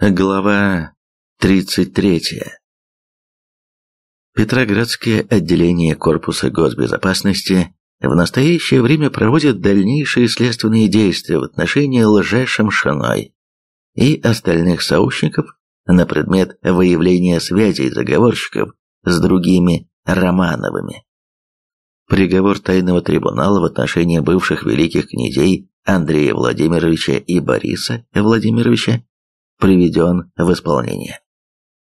Глава 33. Петроградское отделение Корпуса госбезопасности в настоящее время проводит дальнейшие следственные действия в отношении лже-Шамшиной и остальных сообщников на предмет выявления связей заговорщиков с другими Романовыми. Приговор тайного трибунала в отношении бывших великих князей Андрея Владимировича и Бориса Владимировича приведен в исполнение.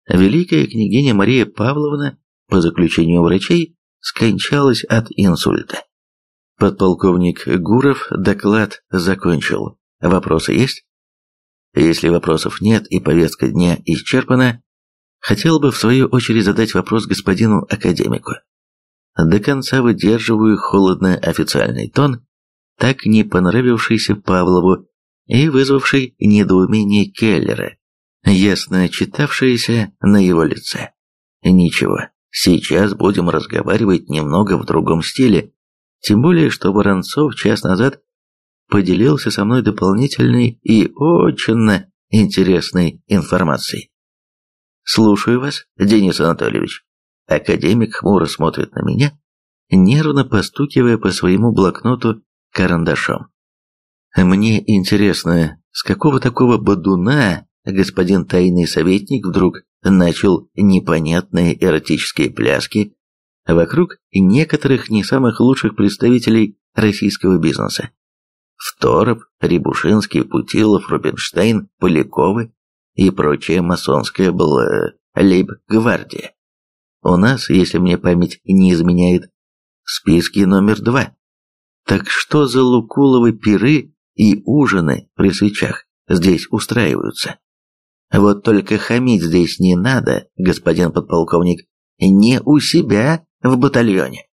Великая княгиня Мария Павловна, по заключению врачей, скончалась от инсульта. Подполковник Гуров доклад закончил. Вопросы есть? Если вопросов нет и повестка дня исчерпана, хотел бы в свою очередь задать вопрос господину академику. До конца выдерживаю холодно официальный тон, так не понравившийся Павлову и вызвавший недоумение Келлера, ясно читавшееся на его лице. Ничего, сейчас будем разговаривать немного в другом стиле, тем более, что Воронцов час назад поделился со мной дополнительной и очень интересной информацией. Слушаю вас, Денис Анатольевич. Академик хмуро смотрит на меня, нервно постукивая по своему блокноту карандашом. Мне интересно, с какого такого бодуна господин тайный советник вдруг начал непонятные эротические пляски вокруг некоторых не самых лучших представителей российского бизнеса. Второв, Рябушинский, Путилов, Рубинштейн, Поляковы и прочая масонская была лейб-гвардия. У нас, если мне память не изменяет, в номер два. Так что за Лукуловы пиры и ужины при свечах здесь устраиваются. Вот только хамить здесь не надо, господин подполковник, не у себя в батальоне.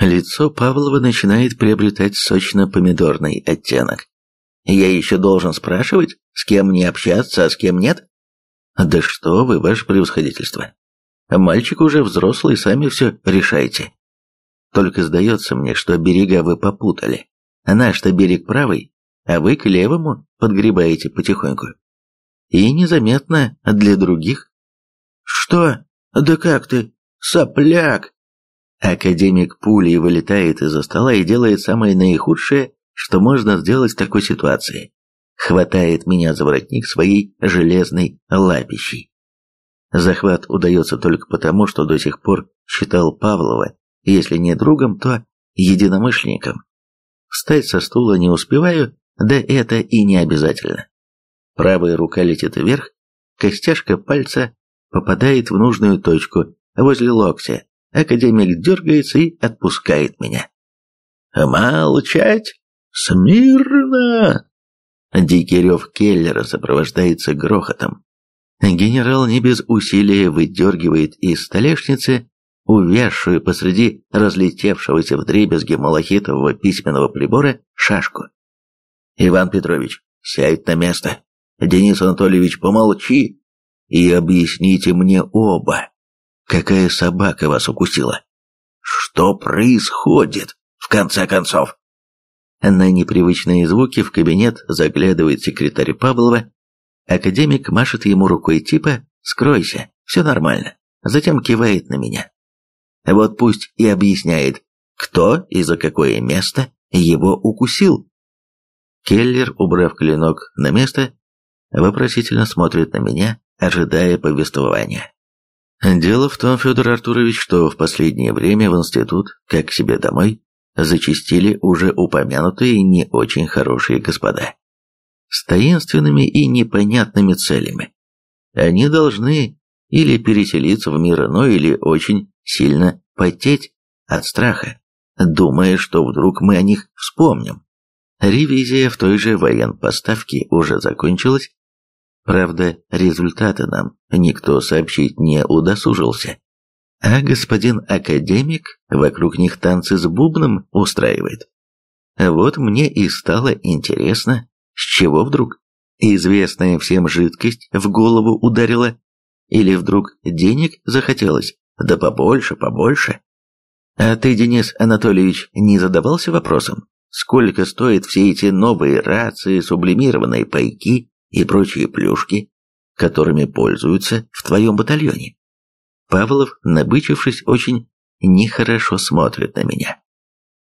Лицо Павлова начинает приобретать сочно-помидорный оттенок. Я еще должен спрашивать, с кем мне общаться, а с кем нет? Да что вы, ваше превосходительство. Мальчик уже взрослый, сами все решайте. Только сдается мне, что берега вы попутали. Наш-то берег правый, а вы к левому подгребаете потихоньку. И незаметно для других. Что? Да как ты? Сопляк! Академик пулей вылетает из-за стола и делает самое наихудшее, что можно сделать в такой ситуации. Хватает меня за воротник своей железной лапищей. Захват удается только потому, что до сих пор считал Павлова, если не другом, то единомышленником. Встать со стула не успеваю, да это и не обязательно. Правая рука летит вверх, костяшка пальца попадает в нужную точку, возле локтя. Академик дергается и отпускает меня. «Молчать! Смирно!» Дикий рев Келлера сопровождается грохотом. Генерал не без усилия выдергивает из столешницы увязшую посреди разлетевшегося вдребезги малахитового письменного прибора шашку. «Иван Петрович, сядь на место. Денис Анатольевич, помолчи и объясните мне оба, какая собака вас укусила. Что происходит, в конце концов?» На непривычные звуки в кабинет заглядывает секретарь Павлова. Академик машет ему рукой типа «Скройся, все нормально». Затем кивает на меня. Вот пусть и объясняет, кто и за какое место его укусил. Келлер, убрав клинок на место, вопросительно смотрит на меня, ожидая повествования. Дело в том, Федор Артурович, что в последнее время в институт, как к себе домой, зачастили уже упомянутые не очень хорошие господа. С таинственными и непонятными целями. Они должны или переселиться в мир иной, или очень сильно потеть от страха, думая, что вдруг мы о них вспомним. Ревизия в той же военпоставке уже закончилась. Правда, результаты нам никто сообщить не удосужился. А господин академик вокруг них танцы с бубном устраивает. Вот мне и стало интересно, с чего вдруг известная всем жидкость в голову ударила, или вдруг денег захотелось, да побольше, побольше. А ты, Денис Анатольевич, не задавался вопросом, сколько стоят все эти новые рации, сублимированные пайки и прочие плюшки, которыми пользуются в твоем батальоне. Павлов, набычившись, очень нехорошо смотрит на меня.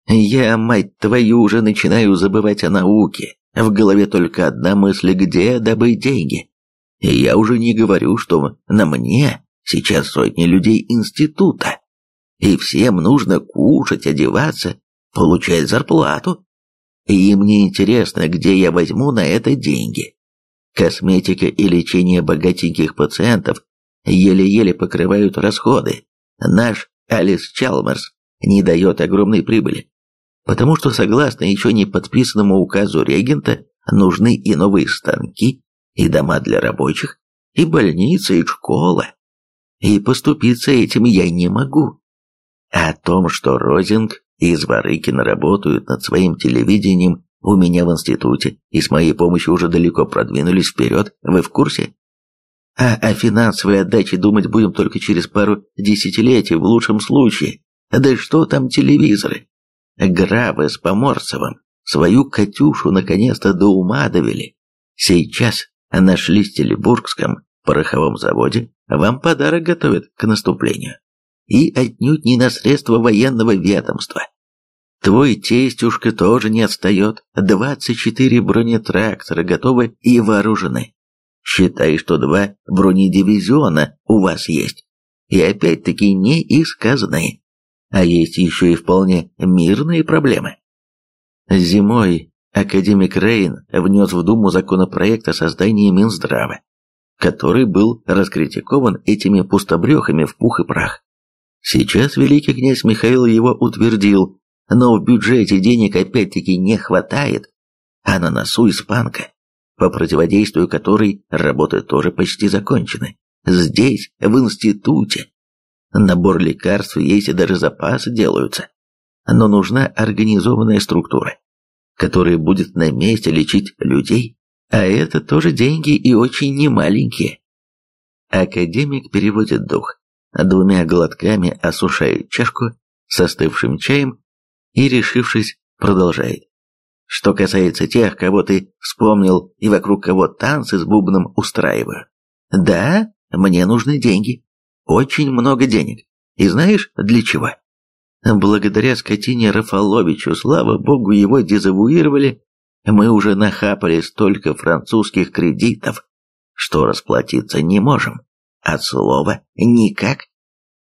Я, мать твою, уже начинаю забывать о науке. В голове только одна мысль, где добыть деньги. И я уже не говорю, что на мне сейчас сотни людей института. И всем нужно кушать, одеваться, получать зарплату. И мне интересно, где я возьму на это деньги. Косметика и лечение богатеньких пациентов еле-еле покрывают расходы. Наш Алис Чалмерс не дает огромной прибыли, потому что, согласно еще не подписанному указу регента, нужны и новые станки, и дома для рабочих, и больница, и школа. И поступиться этим я не могу. О том, что Розинг и Зворыкин работают над своим телевидением у меня в институте и с моей помощью уже далеко продвинулись вперед, вы в курсе? А о финансовой отдаче думать будем только через пару десятилетий в лучшем случае. Да что там телевизоры? Гравы с Поморцевым свою Катюшу наконец-то до ума довели. Сейчас на Шлистелебургском пороховом заводе вам подарок готовят к наступлению. И отнюдь не на средства военного ведомства. Твой тестюшка тоже не отстает. 24 бронетрактора готовы и вооружены. Считай, что два бронедивизиона у вас есть. И опять-таки не исказные. А есть еще и вполне мирные проблемы. Зимой академик Рейн внес в Думу законопроект о создании Минздрава, который был раскритикован этими пустобрехами в пух и прах. Сейчас великий князь Михаил его утвердил, но в бюджете денег опять-таки не хватает, а на носу испанка по противодействию которой работы тоже почти закончены. Здесь, в институте. Набор лекарств есть и даже запасы делаются. Но нужна организованная структура, которая будет на месте лечить людей, а это тоже деньги и очень немаленькие. Академик переводит дух, двумя глотками осушает чашку с остывшим чаем и, решившись, продолжает. Что касается тех, кого ты вспомнил и вокруг кого танцы с бубном устраиваю. Да, мне нужны деньги. Очень много денег. И знаешь, для чего? Благодаря скотине Рафаловичу, слава богу, его дезавуировали, мы уже нахапали столько французских кредитов, что расплатиться не можем. От слова «никак».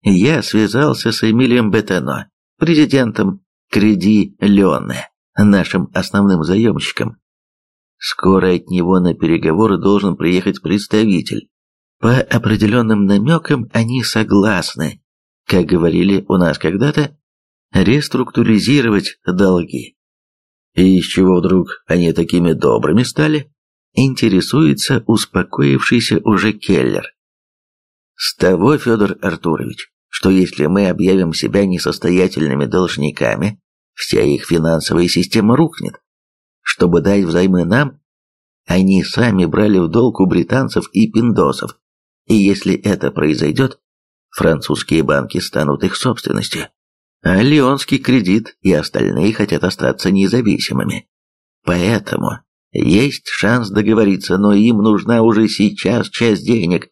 Я связался с Эмилием Бетено, президентом Креди Леоне нашим основным заемщиком. Скоро от него на переговоры должен приехать представитель. По определенным намекам они согласны, как говорили у нас когда-то, реструктуризировать долги. И из чего вдруг они такими добрыми стали? Интересуется успокоившийся уже Келлер. С того, Федор Артурович, что если мы объявим себя несостоятельными должниками, вся их финансовая система рухнет. Чтобы дать взаймы нам, они сами брали в долг у британцев и пиндосов, и если это произойдет, французские банки станут их собственностью, а Лионский кредит и остальные хотят остаться независимыми. Поэтому есть шанс договориться, но им нужна уже сейчас часть денег,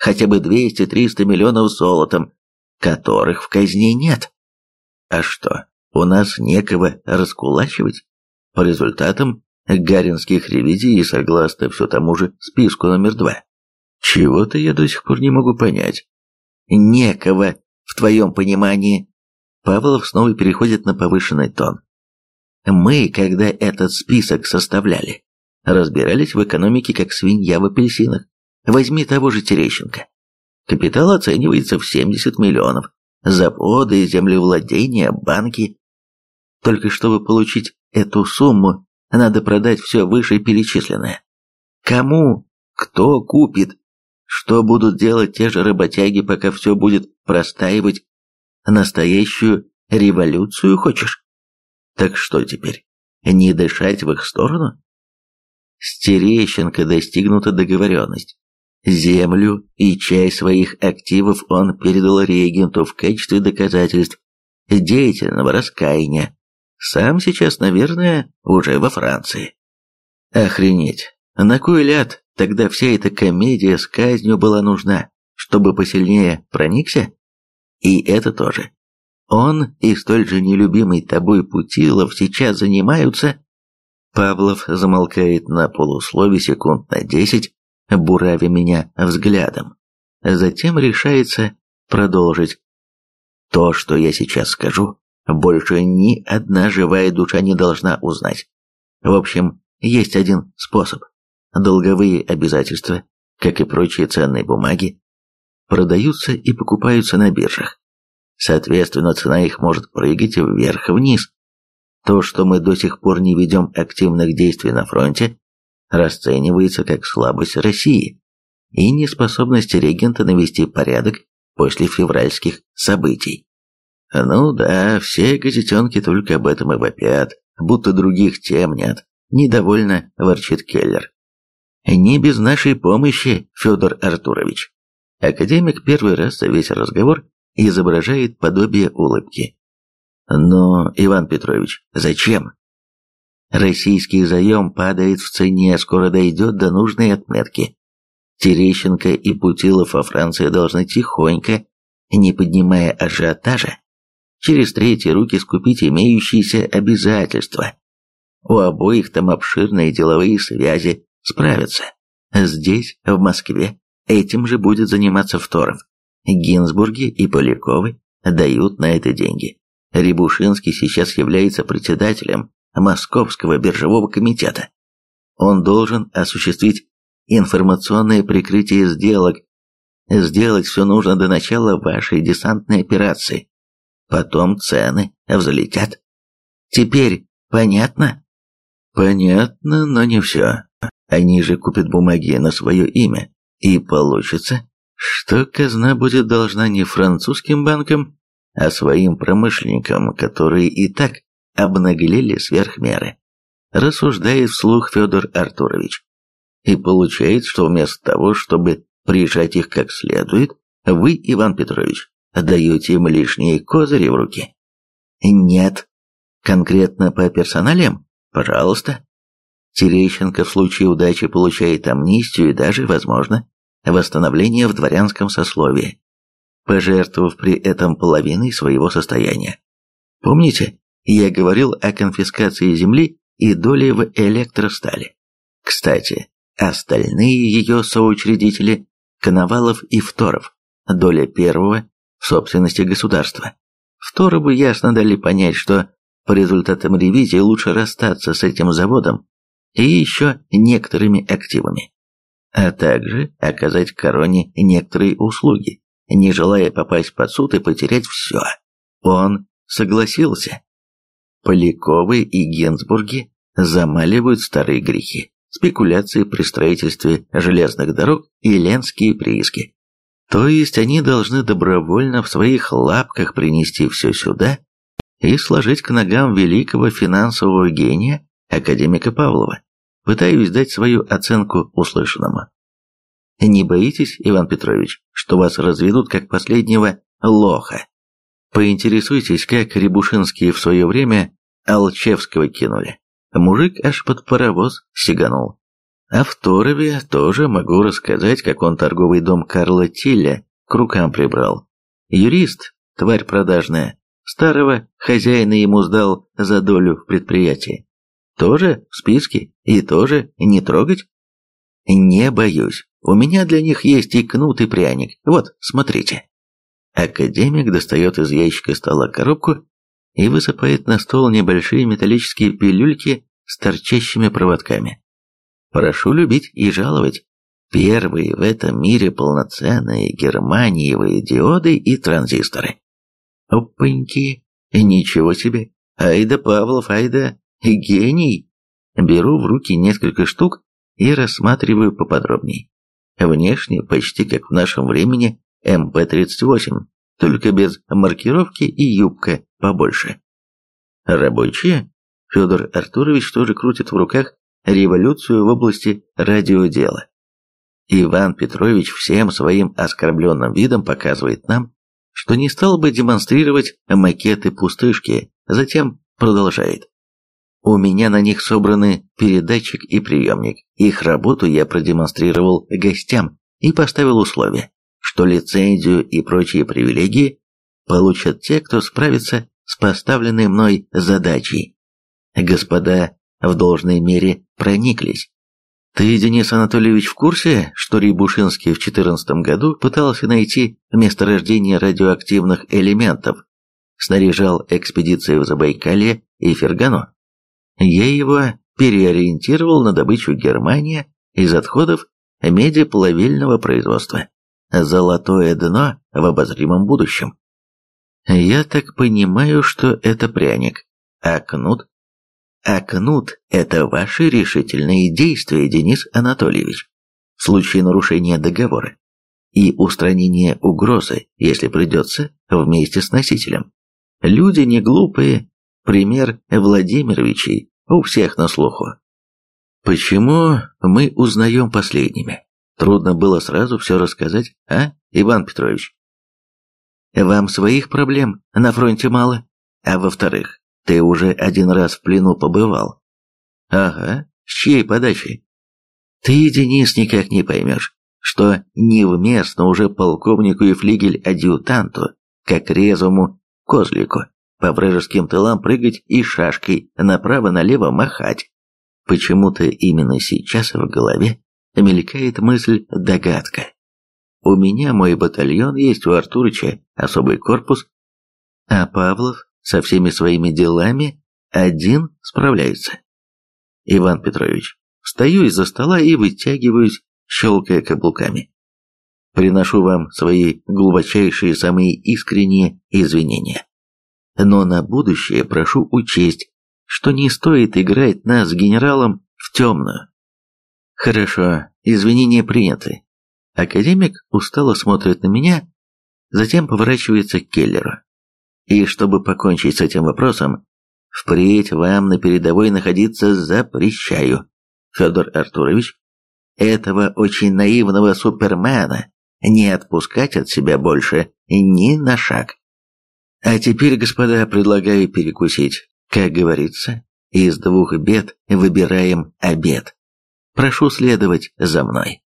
хотя бы 200-300 миллионов золотом, которых в казне нет. А что, у нас некого раскулачивать. По результатам гаринских ревизий и согласно все тому же списку номер два. Чего-то я до сих пор не могу понять. Некого, в твоем понимании. Павлов снова переходит на повышенный тон. Мы, когда этот список составляли, разбирались в экономике как свинья в апельсинах. Возьми того же Терещенко. Капитал оценивается в 70 миллионов. Заводы, землевладения, банки. Только чтобы получить эту сумму, надо продать все вышеперечисленное. Кому? Кто купит? Что будут делать те же работяги, пока все будет простаивать? Настоящую революцию хочешь? Так что теперь? Не дышать в их сторону? С Терещенко достигнута договоренность. Землю и часть своих активов он передал регенту в качестве доказательств деятельного раскаяния сам сейчас, наверное, уже во Франции. Охренеть. На кой ляд тогда вся эта комедия с казнью была нужна, чтобы посильнее проникся? И это тоже. Он и столь же нелюбимый тобой Путилов сейчас занимаются... Павлов замолкает на полуслове секунд на десять, буравя меня взглядом. Затем решается продолжить. То, что я сейчас скажу, больше ни одна живая душа не должна узнать. В общем, есть один способ. Долговые обязательства, как и прочие ценные бумаги, продаются и покупаются на биржах. Соответственно, цена их может прыгать вверх-вниз. То, что мы до сих пор не ведем активных действий на фронте, расценивается как слабость России и неспособность регента навести порядок после февральских событий. Ну да, все газетенки только об этом и вопят, будто других тем нет. Недовольно ворчит Келлер. Не без нашей помощи, Федор Артурович. Академик первый раз за весь разговор изображает подобие улыбки. Но, Иван Петрович, зачем? Российский заем падает в цене, скоро дойдет до нужной отметки. Терещенко и Путилов во Франции должны тихонько, не поднимая ажиотажа, через третьи руки скупить имеющиеся обязательства. У обоих там обширные деловые связи справятся. Здесь, в Москве, этим же будет заниматься Второв. Гинзбурги и Поляковы дают на это деньги. Рябушинский сейчас является председателем Московского биржевого комитета. Он должен осуществить информационное прикрытие сделок. Сделать все нужно до начала вашей десантной операции. Потом цены взлетят. Теперь понятно? Понятно, но не все. Они же купят бумаги на свое имя. И получится, что казна будет должна не французским банкам, а своим промышленникам, которые и так обнаглели сверх меры. Рассуждает вслух Федор Артурович. И получается, что вместо того, чтобы прижать их как следует, вы, Иван Петрович, даете им лишние козыри в руки. Нет. Конкретно по персоналиям? Пожалуйста. Терещенко в случае удачи получает амнистию и даже, возможно, восстановление в дворянском сословии, пожертвовав при этом половиной своего состояния. Помните, я говорил о конфискации земли и доли в электростали. Кстати, остальные ее соучредители – Коновалов и Второв, доля первого в собственности государства. Второго ясно дали понять, что по результатам ревизии лучше расстаться с этим заводом и еще некоторыми активами, а также оказать короне некоторые услуги, не желая попасть под суд и потерять все. Он согласился. Поляковы и Генсбурги замаливают старые грехи, спекуляции при строительстве железных дорог и ленские прииски. То есть они должны добровольно в своих лапках принести все сюда и сложить к ногам великого финансового гения академика Павлова. Пытаюсь дать свою оценку услышанному. Не боитесь, Иван Петрович, что вас разведут как последнего лоха? Поинтересуйтесь, как Рябушинские в свое время Алчевского кинули. Мужик аж под паровоз сиганул. А в Торове тоже могу рассказать, как он торговый дом Карла Тилля к рукам прибрал. Юрист, тварь продажная, старого хозяина ему сдал за долю в предприятии. Тоже в списке и тоже не трогать? Не боюсь. У меня для них есть и кнут, и пряник. Вот, смотрите. Академик достает из ящика стола коробку и высыпает на стол небольшие металлические пилюльки с торчащими проводками. Прошу любить и жаловать. Первые в этом мире полноценные германиевые диоды и транзисторы. Опаньки, ничего себе. Айда Павлов, айда гений. Беру в руки несколько штук и рассматриваю поподробней. Внешне почти как в нашем времени МП-38, только без маркировки и юбка побольше. Рабочие? Федор Артурович тоже крутит в руках революцию в области радиодела. Иван Петрович всем своим оскорбленным видом показывает нам, что не стал бы демонстрировать макеты пустышки, затем продолжает. У меня на них собраны передатчик и приемник. Их работу я продемонстрировал гостям и поставил условие, что лицензию и прочие привилегии получат те, кто справится с поставленной мной задачей. Господа в должной мере прониклись. Ты, Денис Анатольевич, в курсе, что Рябушинский в 14 году пытался найти месторождение радиоактивных элементов, снаряжал экспедиции в Забайкалье и Фергану? Я его переориентировал на добычу Германии из отходов медиплавильного производства. Золотое дно в обозримом будущем. Я так понимаю, что это пряник, а кнут? А кнут – это ваши решительные действия, Денис Анатольевич, в случае нарушения договора и устранения угрозы, если придется, вместе с носителем. Люди не глупые, пример Владимировичей у всех на слуху. Почему мы узнаем последними? Трудно было сразу все рассказать, а, Иван Петрович? Вам своих проблем на фронте мало, а во-вторых, ты уже один раз в плену побывал. Ага, с чьей подачей? Ты, Денис, никак не поймешь, что невместно уже полковнику и флигель-адъютанту, как резвому козлику, по вражеским тылам прыгать и шашкой направо-налево махать. Почему-то именно сейчас в голове мелькает мысль-догадка. У меня мой батальон есть, у Артурыча особый корпус, а Павлов со всеми своими делами один справляется. Иван Петрович, встаю из-за стола и вытягиваюсь, щелкая каблуками. Приношу вам свои глубочайшие, самые искренние извинения. Но на будущее прошу учесть, что не стоит играть нас с генералом в темную. Хорошо, извинения приняты. Академик устало смотрит на меня, затем поворачивается к Келлеру. И чтобы покончить с этим вопросом, впредь вам на передовой находиться запрещаю. Федор Артурович, этого очень наивного супермена не отпускать от себя больше ни на шаг. А теперь, господа, предлагаю перекусить. Как говорится, из двух бед выбираем обед. Прошу следовать за мной.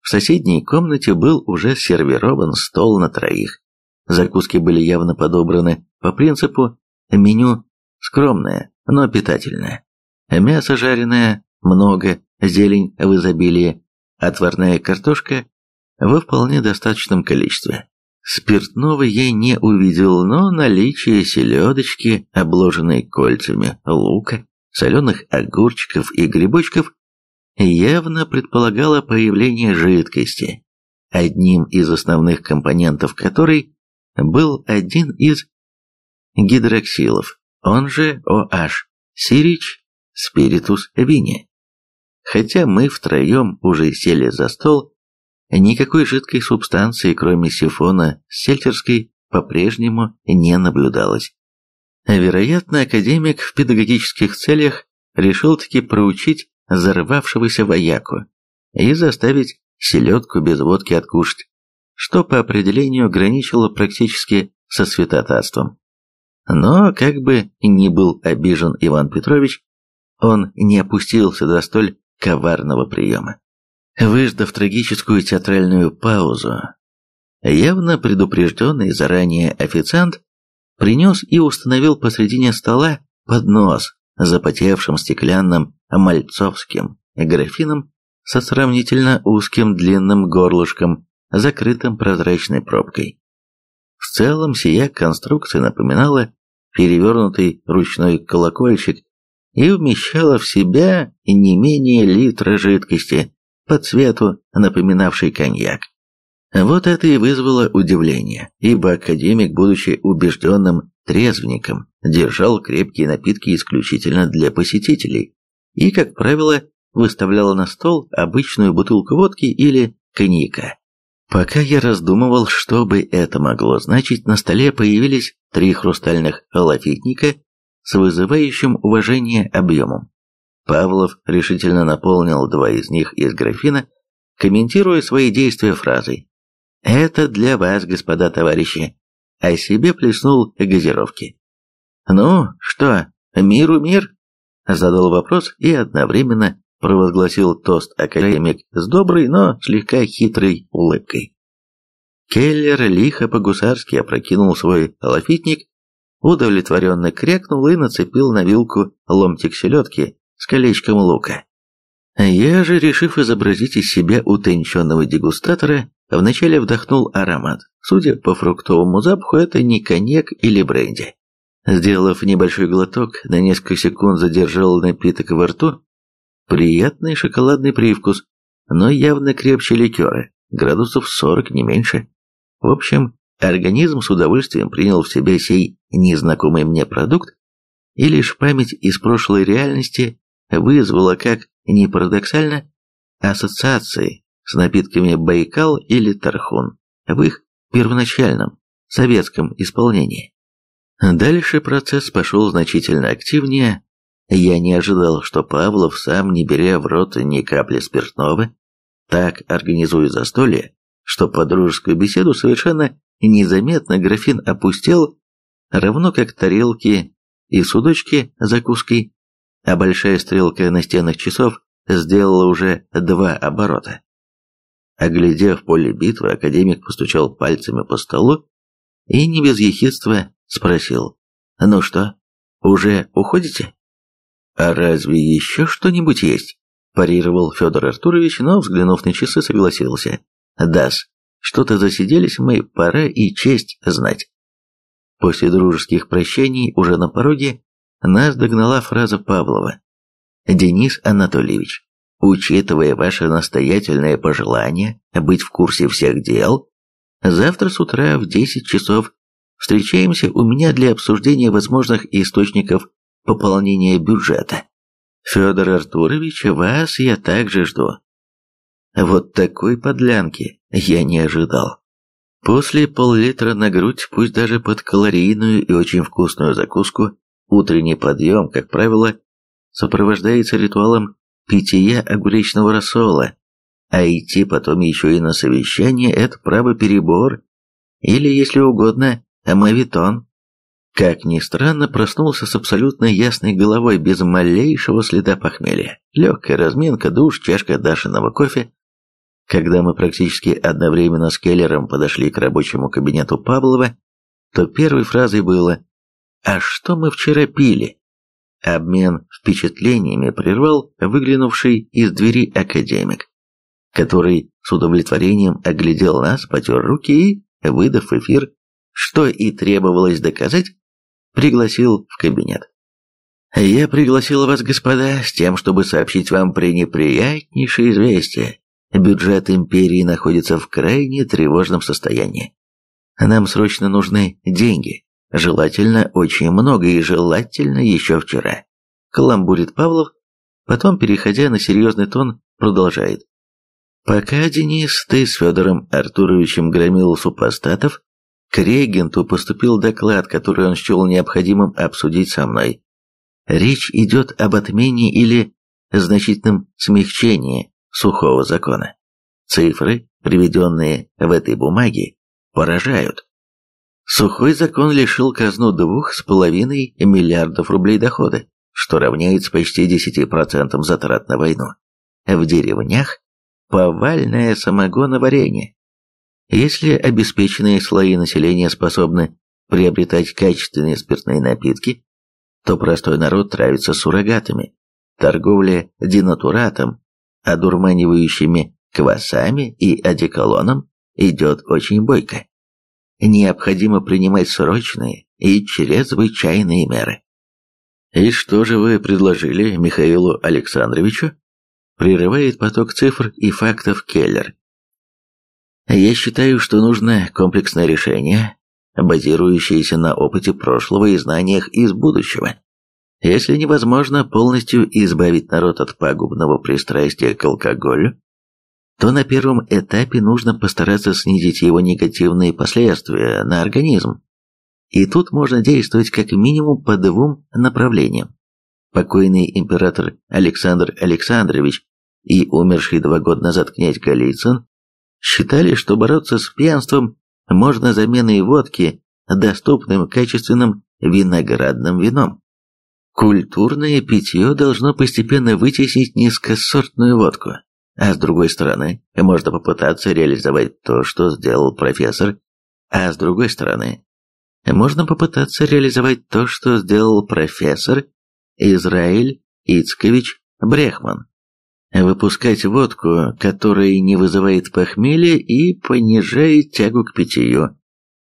В соседней комнате был уже сервирован стол на троих. Закуски были явно подобраны по принципу меню скромное, но питательное. Мясо жареное много, зелень в изобилии, отварная картошка во вполне достаточном количестве. Спиртного я не увидел, но наличие селедочки, обложенной кольцами лука, соленых огурчиков и грибочков явно предполагало появление жидкости, одним из основных компонентов которой был один из гидроксилов, он же OH, сирич, спиритус вини. Хотя мы втроем уже сели за стол, никакой жидкой субстанции, кроме сифона сельтерской, по-прежнему не наблюдалось. Вероятно, академик в педагогических целях решил таки проучить взорвавшегося вояку и заставить селедку без водки откушать, что по определению граничило практически со святотатством. Но, как бы ни был обижен Иван Петрович, он не опустился до столь коварного приема. Выждав трагическую театральную паузу, явно предупрежденный заранее официант принес и установил посредине стола поднос запотевшим стеклянным мальцовским графином со сравнительно узким длинным горлышком, закрытым прозрачной пробкой. В целом сия конструкция напоминала перевернутый ручной колокольчик и вмещала в себя не менее литра жидкости, по цвету напоминавшей коньяк. Вот это и вызвало удивление, ибо академик, будучи убежденным трезвенником, держал крепкие напитки исключительно для посетителей и, как правило, выставлял на стол обычную бутылку водки или коньяка. Пока я раздумывал, что бы это могло значить, на столе появились три хрустальных лафитника с вызывающим уважение объемом. Павлов решительно наполнил два из них из графина, комментируя свои действия фразой «Это для вас, господа товарищи», а себе плеснул газировки. «Ну, что, миру мир?» Задал вопрос и одновременно провозгласил тост академик с доброй, но слегка хитрой улыбкой. Келлер лихо по-гусарски опрокинул свой лафитник, удовлетворенно крякнул и нацепил на вилку ломтик селедки с колечком лука. Я же, решив изобразить из себя утонченного дегустатора, вначале вдохнул аромат. Судя по фруктовому запаху, это не коньяк или бренди. Сделав небольшой глоток, на несколько секунд задержал напиток во рту. Приятный шоколадный привкус, но явно крепче ликера, градусов 40 не меньше. В общем, организм с удовольствием принял в себя сей незнакомый мне продукт, и лишь память из прошлой реальности вызвала, как ни парадоксально, ассоциации с напитками Байкал или Тархун в их первоначальном советском исполнении. Дальше процесс пошел значительно активнее. Я не ожидал, что Павлов, сам не беря в рот ни капли спиртного, так организует застолье, что под дружескую беседу совершенно незаметно графин опустел, равно как тарелки и судочки закуской, а большая стрелка настенных часов сделала уже два оборота. Оглядев поле битвы, академик постучал пальцами по столу и не без ехидства спросил. «Ну что, уже уходите?» «А разве еще что-нибудь есть?» парировал Федор Артурович, но, взглянув на часы, согласился. «Дас, что-то засиделись мы, пора и честь знать». После дружеских прощаний уже на пороге нас догнала фраза Павлова. «Денис Анатольевич, учитывая ваше настоятельное пожелание быть в курсе всех дел, завтра с утра в 10 часов встречаемся у меня для обсуждения возможных источников пополнения бюджета. Федор Артурович, вас я также жду. Вот такой подлянки я не ожидал. После пол-литра на грудь, пусть даже под калорийную и очень вкусную закуску, утренний подъем, как правило, сопровождается ритуалом питья огуречного рассола, а идти потом еще и на совещание – это право перебор, или, если угодно, мавитон. Как ни странно, проснулся с абсолютно ясной головой, без малейшего следа похмелья. Легкая разминка, душ, чашка Дашиного кофе. Когда мы практически одновременно с Келлером подошли к рабочему кабинету Павлова, то первой фразой было «А что мы вчера пили?» Обмен впечатлениями прервал выглянувший из двери академик, который с удовлетворением оглядел нас, потер руки и, выдав эфир, что и требовалось доказать, пригласил в кабинет. «Я пригласил вас, господа, с тем, чтобы сообщить вам пренеприятнейшее известие. Бюджет империи находится в крайне тревожном состоянии. Нам срочно нужны деньги, Желательно очень много и желательно еще вчера. Каламбурит Павлов, потом, переходя на серьезный тон, продолжает. Пока, Денис, ты с Федором Артуровичем громил супостатов, к регенту поступил доклад, который он счел необходимым обсудить со мной. Речь идет об отмене или значительном смягчении сухого закона. Цифры, приведенные в этой бумаге, поражают. Сухой закон лишил казну двух с половиной миллиардов рублей дохода, что равняется почти 10% затрат на войну. В деревнях повальное самогоноварение. Если обеспеченные слои населения способны приобретать качественные спиртные напитки, то простой народ травится суррогатами, торговля денатуратом, одурманивающими квасами и одеколоном идет очень бойко необходимо принимать срочные и чрезвычайные меры. «И что же вы предложили Михаилу Александровичу?» Прерывает поток цифр и фактов Келлер. «Я считаю, что нужно комплексное решение, базирующееся на опыте прошлого и знаниях из будущего. Если невозможно полностью избавить народ от пагубного пристрастия к алкоголю, то на первом этапе нужно постараться снизить его негативные последствия на организм. И тут можно действовать как минимум по двум направлениям. Покойный император Александр Александрович и умерший два года назад князь Голицын считали, что бороться с пьянством можно заменой водки доступным качественным виноградным вином. Культурное питье должно постепенно вытеснить низкосортную водку. А с другой стороны, можно попытаться реализовать то, что сделал профессор. А с другой стороны, можно попытаться реализовать то, что сделал профессор Израиль Ицкович Брехман. Выпускать водку, которая не вызывает похмелья и понижает тягу к питью.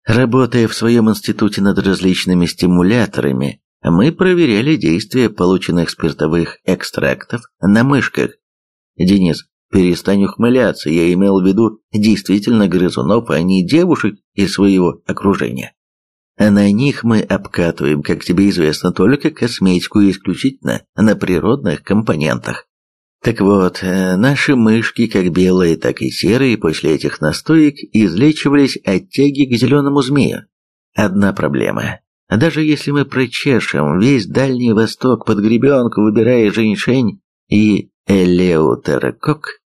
Работая в своем институте над различными стимуляторами, мы проверяли действие полученных спиртовых экстрактов на мышках. Денис, перестань ухмыляться, я имел в виду действительно грызунов, а не девушек из своего окружения. На них мы обкатываем, как тебе известно, только косметику исключительно на природных компонентах. Так вот, э, наши мышки, как белые, так и серые, после этих настоек излечивались от тяги к зеленому змею. Одна проблема. Даже если мы прочешем весь Дальний Восток под гребенку, выбирая женьшень и элеутерокок,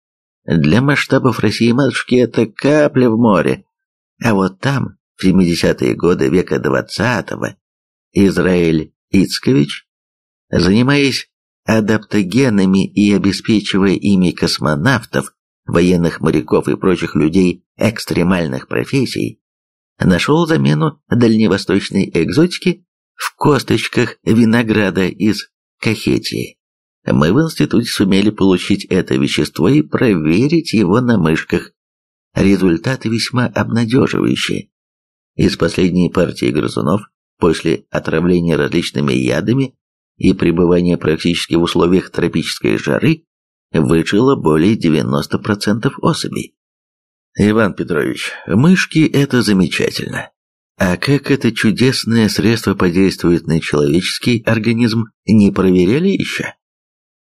для масштабов России-матушки это капля в море. А вот там, в 70-е годы века XX, Израиль Ицкович, занимаясь адаптогенами и обеспечивая ими космонавтов, военных моряков и прочих людей экстремальных профессий, нашел замену дальневосточной экзотики в косточках винограда из Кахетии. Мы в институте сумели получить это вещество и проверить его на мышках. Результаты весьма обнадеживающие. Из последней партии грызунов, после отравления различными ядами и пребывания практически в условиях тропической жары, выжило более 90% особей. Иван Петрович, мышки – это замечательно. А как это чудесное средство подействует на человеческий организм, не проверяли еще?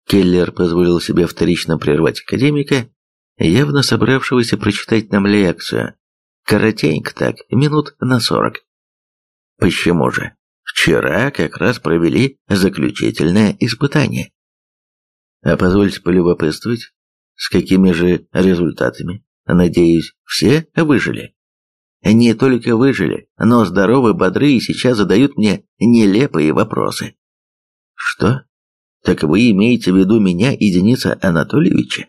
Келлер позволил себе вторично прервать академика, явно собравшегося прочитать нам лекцию. Коротенько так, минут на сорок. Почему же? Вчера как раз провели заключительное испытание. А позвольте полюбопытствовать, с какими же результатами? Надеюсь, все выжили. Не только выжили, но здоровы, бодры и сейчас задают мне нелепые вопросы. Что? Так вы имеете в виду меня и Дениса Анатольевича?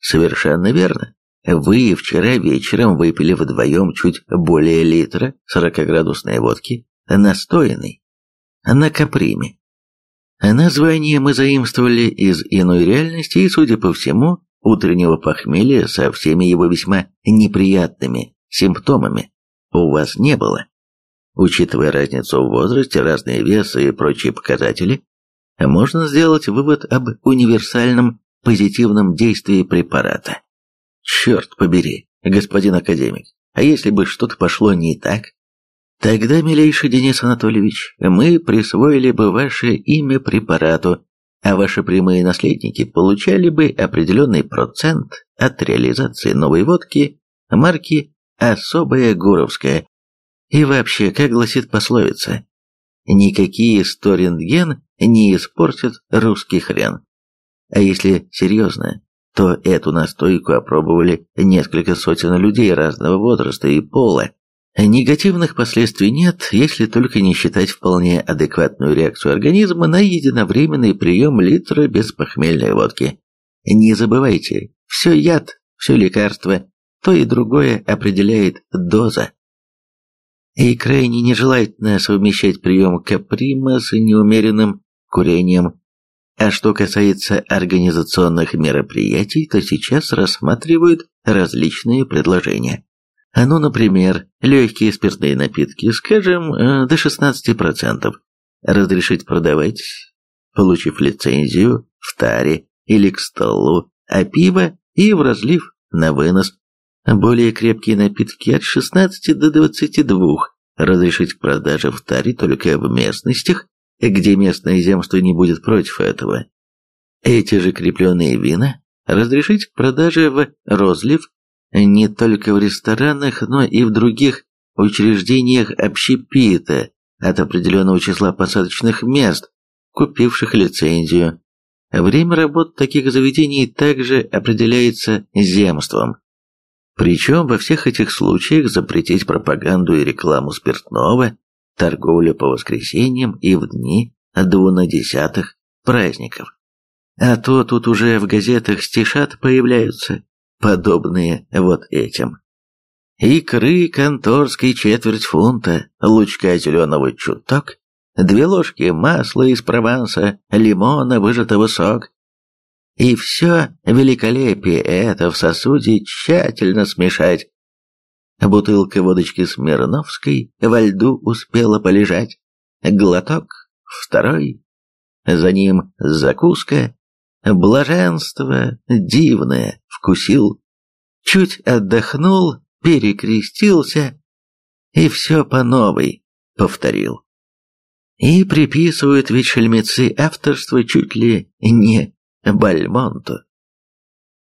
Совершенно верно. Вы вчера вечером выпили вдвоем чуть более литра 40-градусной водки, настоянной, на каприме. Название мы заимствовали из иной реальности и, судя по всему, утреннего похмелья со всеми его весьма неприятными симптомами у вас не было. Учитывая разницу в возрасте, разные весы и прочие показатели, можно сделать вывод об универсальном позитивном действии препарата. Черт побери, господин академик, а если бы что-то пошло не так? Тогда, милейший Денис Анатольевич, мы присвоили бы ваше имя препарату а ваши прямые наследники получали бы определенный процент от реализации новой водки марки «Особая Гуровская». И вообще, как гласит пословица, никакие сто не испортят русский хрен. А если серьезно, то эту настойку опробовали несколько сотен людей разного возраста и пола, Негативных последствий нет, если только не считать вполне адекватную реакцию организма на единовременный прием литра беспохмельной водки. Не забывайте, все яд, все лекарство, то и другое определяет доза. И крайне нежелательно совмещать прием каприма с неумеренным курением. А что касается организационных мероприятий, то сейчас рассматривают различные предложения. Ну, например, легкие спиртные напитки, скажем, э, до 16%, разрешить продавать, получив лицензию в таре или к столу, а пиво и в разлив на вынос. Более крепкие напитки от 16 до 22 разрешить к продаже в таре только в местностях, где местное земство не будет против этого. Эти же крепленные вина разрешить к продаже в розлив не только в ресторанах, но и в других учреждениях общепита от определенного числа посадочных мест, купивших лицензию. Время работы таких заведений также определяется земством. Причем во всех этих случаях запретить пропаганду и рекламу спиртного, торговлю по воскресеньям и в дни, двунадесятых праздников. А то тут уже в газетах стишат появляются, подобные вот этим. Икры конторской четверть фунта, лучка зеленого чуток, две ложки масла из Прованса, лимона, выжатого сок. И все великолепие это в сосуде тщательно смешать. Бутылка водочки Смирновской во льду успела полежать. Глоток, второй, за ним закуска, блаженство дивное вкусил. Чуть отдохнул, перекрестился и все по новой повторил. И приписывают ведь шельмецы авторство чуть ли не Бальмонту.